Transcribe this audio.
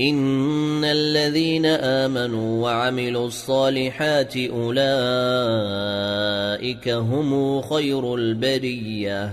ان الذين امنوا وعملوا الصالحات اولئك هم خير البريه